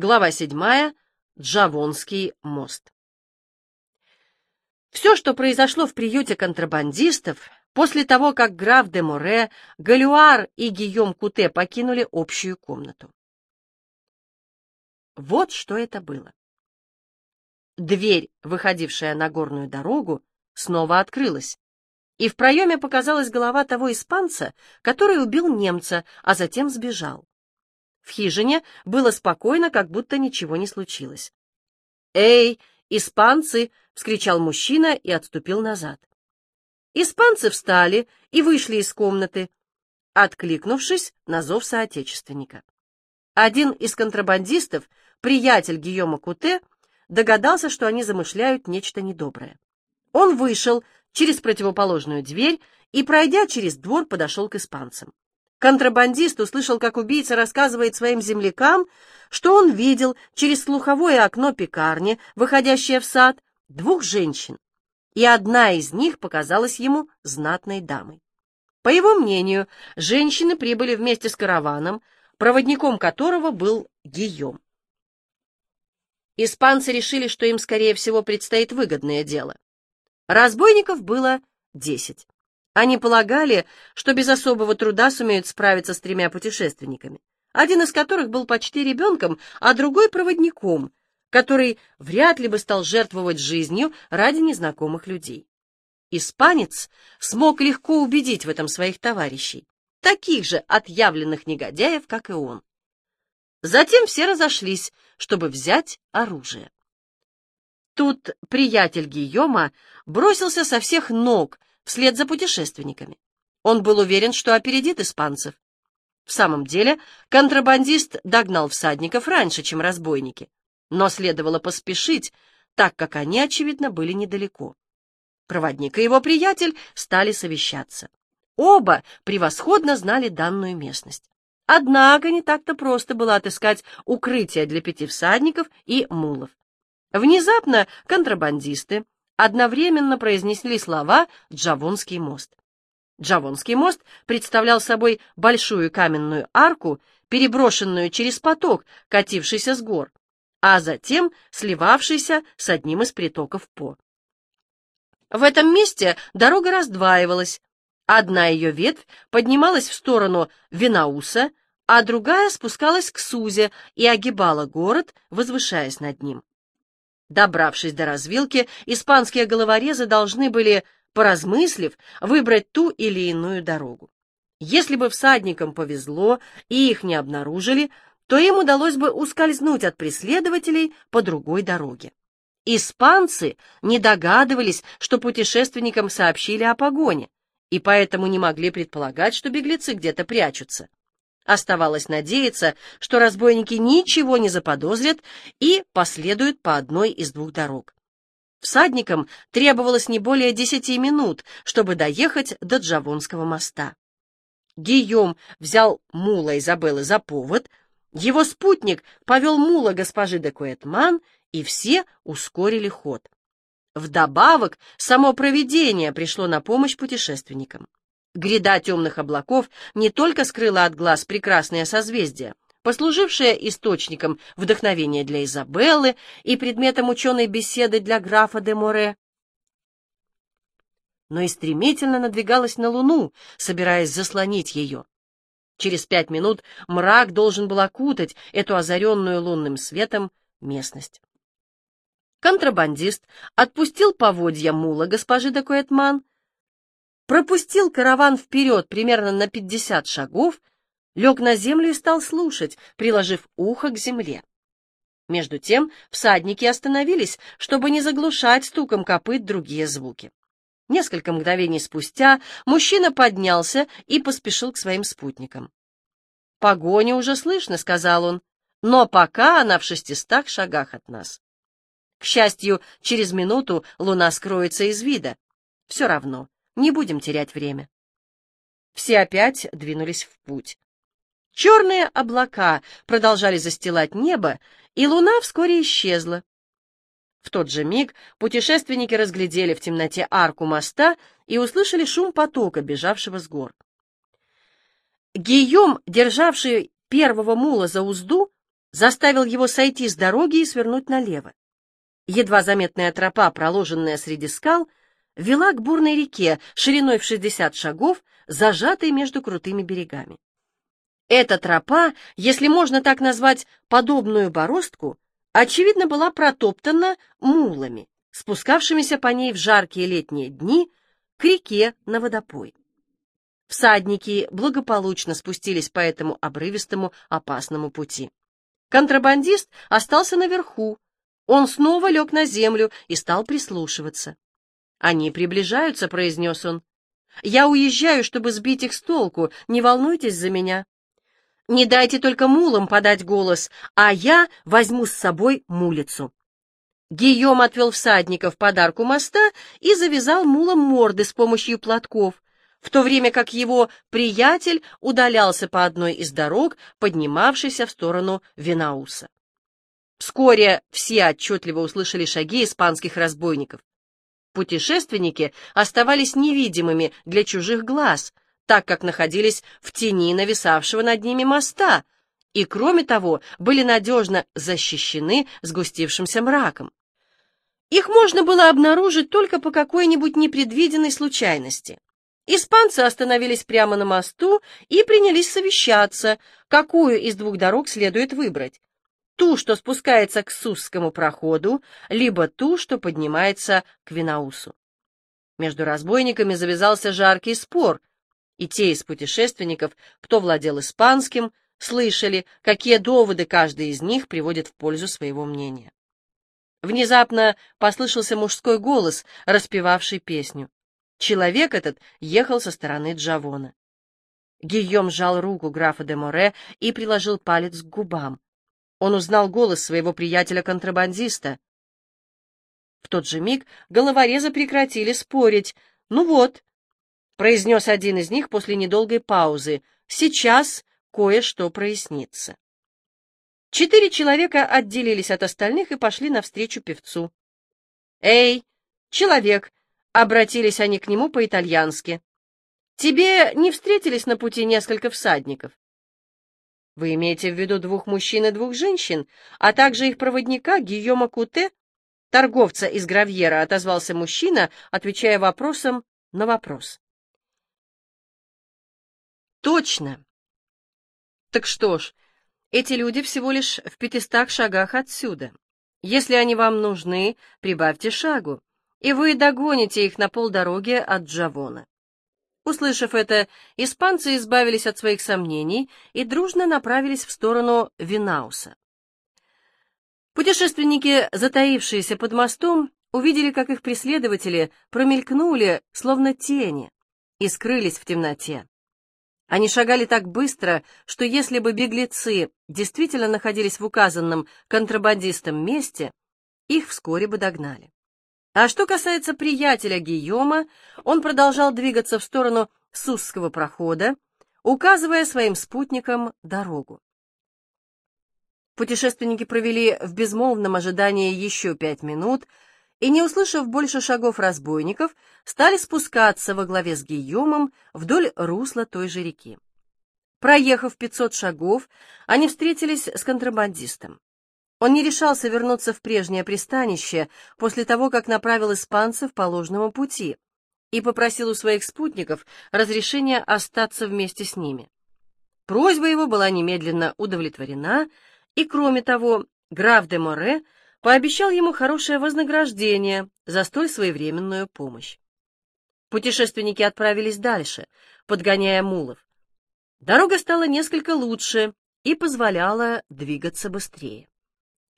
Глава 7. Джавонский мост. Все, что произошло в приюте контрабандистов, после того, как граф де Море, Галюар и Гийом Куте покинули общую комнату. Вот что это было. Дверь, выходившая на горную дорогу, снова открылась, и в проеме показалась голова того испанца, который убил немца, а затем сбежал. В хижине было спокойно, как будто ничего не случилось. «Эй, испанцы!» — вскричал мужчина и отступил назад. Испанцы встали и вышли из комнаты, откликнувшись на зов соотечественника. Один из контрабандистов, приятель Гийома Куте, догадался, что они замышляют нечто недоброе. Он вышел через противоположную дверь и, пройдя через двор, подошел к испанцам. Контрабандист услышал, как убийца рассказывает своим землякам, что он видел через слуховое окно пекарни, выходящее в сад, двух женщин, и одна из них показалась ему знатной дамой. По его мнению, женщины прибыли вместе с караваном, проводником которого был Гийом. Испанцы решили, что им, скорее всего, предстоит выгодное дело. Разбойников было десять. Они полагали, что без особого труда сумеют справиться с тремя путешественниками, один из которых был почти ребенком, а другой — проводником, который вряд ли бы стал жертвовать жизнью ради незнакомых людей. Испанец смог легко убедить в этом своих товарищей, таких же отъявленных негодяев, как и он. Затем все разошлись, чтобы взять оружие. Тут приятель Гийома бросился со всех ног вслед за путешественниками. Он был уверен, что опередит испанцев. В самом деле, контрабандист догнал всадников раньше, чем разбойники, но следовало поспешить, так как они, очевидно, были недалеко. Проводник и его приятель стали совещаться. Оба превосходно знали данную местность. Однако не так-то просто было отыскать укрытие для пяти всадников и мулов. Внезапно контрабандисты одновременно произнесли слова «Джавонский мост». Джавонский мост представлял собой большую каменную арку, переброшенную через поток, катившийся с гор, а затем сливавшийся с одним из притоков По. В этом месте дорога раздваивалась. Одна ее ветвь поднималась в сторону Винауса, а другая спускалась к Сузе и огибала город, возвышаясь над ним. Добравшись до развилки, испанские головорезы должны были, поразмыслив, выбрать ту или иную дорогу. Если бы всадникам повезло и их не обнаружили, то им удалось бы ускользнуть от преследователей по другой дороге. Испанцы не догадывались, что путешественникам сообщили о погоне, и поэтому не могли предполагать, что беглецы где-то прячутся. Оставалось надеяться, что разбойники ничего не заподозрят и последуют по одной из двух дорог. Всадникам требовалось не более десяти минут, чтобы доехать до Джавонского моста. Гийом взял мула Изабеллы за повод, его спутник повел мула госпожи де Куэтман, и все ускорили ход. Вдобавок, само провидение пришло на помощь путешественникам. Гряда темных облаков не только скрыла от глаз прекрасное созвездие, послужившее источником вдохновения для Изабеллы и предметом ученой беседы для графа де Море, но и стремительно надвигалась на Луну, собираясь заслонить ее. Через пять минут мрак должен был окутать эту озаренную лунным светом местность. Контрабандист отпустил поводья мула госпожи де пропустил караван вперед примерно на пятьдесят шагов, лег на землю и стал слушать, приложив ухо к земле. Между тем всадники остановились, чтобы не заглушать стуком копыт другие звуки. Несколько мгновений спустя мужчина поднялся и поспешил к своим спутникам. «Погоня уже слышно», — сказал он, — «но пока она в шестистах шагах от нас». К счастью, через минуту луна скроется из вида. Все равно, не будем терять время. Все опять двинулись в путь. Черные облака продолжали застилать небо, и луна вскоре исчезла. В тот же миг путешественники разглядели в темноте арку моста и услышали шум потока, бежавшего с гор. Гийом, державший первого мула за узду, заставил его сойти с дороги и свернуть налево. Едва заметная тропа, проложенная среди скал, вела к бурной реке шириной в 60 шагов, зажатой между крутыми берегами. Эта тропа, если можно так назвать подобную бороздку, очевидно, была протоптана мулами, спускавшимися по ней в жаркие летние дни к реке на водопой. Всадники благополучно спустились по этому обрывистому опасному пути. Контрабандист остался наверху. Он снова лег на землю и стал прислушиваться. «Они приближаются», — произнес он. «Я уезжаю, чтобы сбить их с толку. Не волнуйтесь за меня. Не дайте только мулам подать голос, а я возьму с собой мулицу». Гийом отвел всадников подарку моста и завязал мулам морды с помощью платков, в то время как его приятель удалялся по одной из дорог, поднимавшейся в сторону Винауса. Вскоре все отчетливо услышали шаги испанских разбойников. Путешественники оставались невидимыми для чужих глаз, так как находились в тени нависавшего над ними моста, и, кроме того, были надежно защищены сгустившимся мраком. Их можно было обнаружить только по какой-нибудь непредвиденной случайности. Испанцы остановились прямо на мосту и принялись совещаться, какую из двух дорог следует выбрать. Ту, что спускается к Сусскому проходу, либо ту, что поднимается к Винаусу. Между разбойниками завязался жаркий спор, и те из путешественников, кто владел испанским, слышали, какие доводы каждый из них приводит в пользу своего мнения. Внезапно послышался мужской голос, распевавший песню. Человек этот ехал со стороны Джавона. Гийом сжал руку графа де Море и приложил палец к губам. Он узнал голос своего приятеля-контрабандиста. В тот же миг головорезы прекратили спорить. «Ну вот», — произнес один из них после недолгой паузы, — «сейчас кое-что прояснится». Четыре человека отделились от остальных и пошли навстречу певцу. «Эй, человек!» Обратились они к нему по-итальянски. «Тебе не встретились на пути несколько всадников?» «Вы имеете в виду двух мужчин и двух женщин, а также их проводника Гийома Куте?» Торговца из Гравьера отозвался мужчина, отвечая вопросом на вопрос. «Точно!» «Так что ж, эти люди всего лишь в пятистах шагах отсюда. Если они вам нужны, прибавьте шагу и вы догоните их на полдороге от Джавона. Услышав это, испанцы избавились от своих сомнений и дружно направились в сторону Винауса. Путешественники, затаившиеся под мостом, увидели, как их преследователи промелькнули, словно тени, и скрылись в темноте. Они шагали так быстро, что если бы беглецы действительно находились в указанном контрабандистом месте, их вскоре бы догнали. А что касается приятеля Гийома, он продолжал двигаться в сторону Сусского прохода, указывая своим спутникам дорогу. Путешественники провели в безмолвном ожидании еще пять минут и, не услышав больше шагов разбойников, стали спускаться во главе с Гийомом вдоль русла той же реки. Проехав пятьсот шагов, они встретились с контрабандистом. Он не решался вернуться в прежнее пристанище после того, как направил испанцев по ложному пути и попросил у своих спутников разрешения остаться вместе с ними. Просьба его была немедленно удовлетворена, и, кроме того, граф де Море пообещал ему хорошее вознаграждение за столь своевременную помощь. Путешественники отправились дальше, подгоняя мулов. Дорога стала несколько лучше и позволяла двигаться быстрее.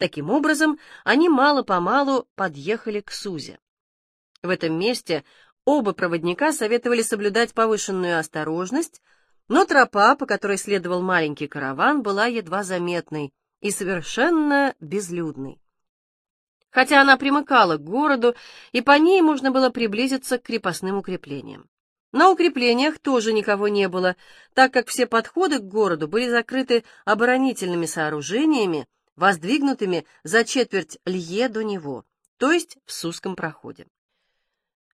Таким образом, они мало-помалу подъехали к Сузе. В этом месте оба проводника советовали соблюдать повышенную осторожность, но тропа, по которой следовал маленький караван, была едва заметной и совершенно безлюдной. Хотя она примыкала к городу, и по ней можно было приблизиться к крепостным укреплениям. На укреплениях тоже никого не было, так как все подходы к городу были закрыты оборонительными сооружениями, воздвигнутыми за четверть лье до него, то есть в Сузском проходе.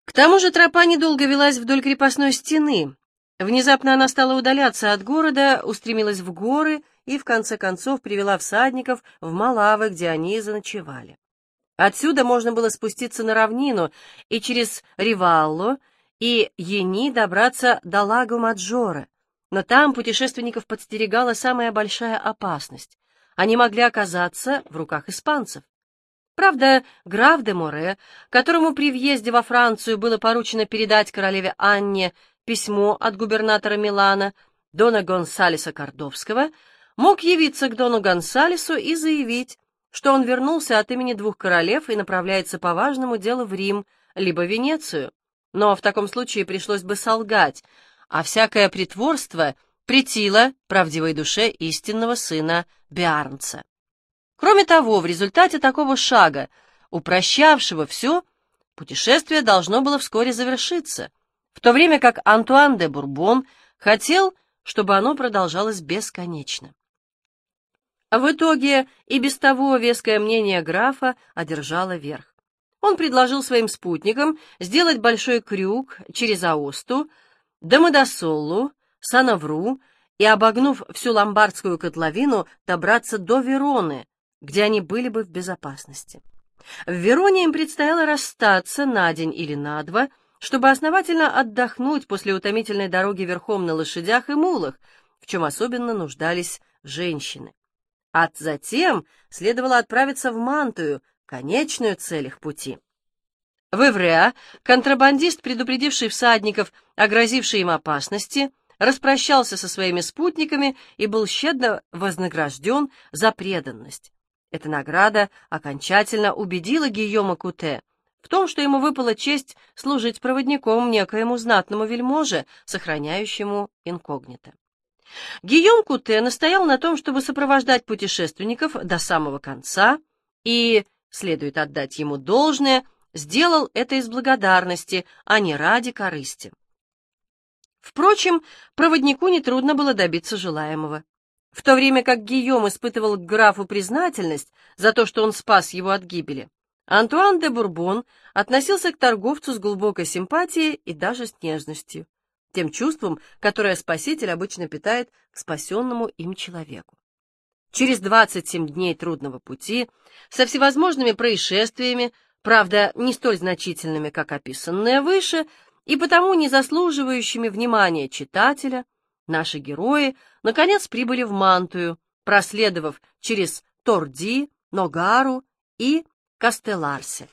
К тому же тропа недолго велась вдоль крепостной стены. Внезапно она стала удаляться от города, устремилась в горы и в конце концов, привела всадников в Малавы, где они и заночевали. Отсюда можно было спуститься на равнину и через Ривалло и Ени добраться до Лаго Маджоре, но там путешественников подстерегала самая большая опасность. Они могли оказаться в руках испанцев. Правда, граф де Море, которому при въезде во Францию было поручено передать королеве Анне письмо от губернатора Милана, Дона Гонсалеса Кордовского, мог явиться к Дону Гонсалесу и заявить, что он вернулся от имени двух королев и направляется по важному делу в Рим, либо Венецию. Но в таком случае пришлось бы солгать, а всякое притворство претило правдивой душе истинного сына Биарнца. Кроме того, в результате такого шага, упрощавшего все, путешествие должно было вскоре завершиться, в то время как Антуан де Бурбон хотел, чтобы оно продолжалось бесконечно. В итоге и без того веское мнение графа одержало верх. Он предложил своим спутникам сделать большой крюк через Аосту, Домодосоллу, Санавру и, обогнув всю ломбардскую котловину, добраться до Вероны, где они были бы в безопасности. В Вероне им предстояло расстаться на день или на два, чтобы основательно отдохнуть после утомительной дороги верхом на лошадях и мулах, в чем особенно нуждались женщины. А затем следовало отправиться в Мантую, конечную цель их пути. В Эвреа контрабандист, предупредивший всадников о им опасности, распрощался со своими спутниками и был щедро вознагражден за преданность. Эта награда окончательно убедила Гийома Куте в том, что ему выпала честь служить проводником некоему знатному вельможе, сохраняющему инкогнито. Гийом Куте настоял на том, чтобы сопровождать путешественников до самого конца, и, следует отдать ему должное, сделал это из благодарности, а не ради корысти. Впрочем, проводнику нетрудно было добиться желаемого. В то время как Гийом испытывал к графу признательность за то, что он спас его от гибели, Антуан де Бурбон относился к торговцу с глубокой симпатией и даже с нежностью тем чувством, которое Спаситель обычно питает к спасенному им человеку. Через 27 дней трудного пути, со всевозможными происшествиями, правда, не столь значительными, как описанные выше, и потому не заслуживающими внимания читателя, наши герои, наконец, прибыли в Мантую, проследовав через Торди, Ногару и Кастеларсе.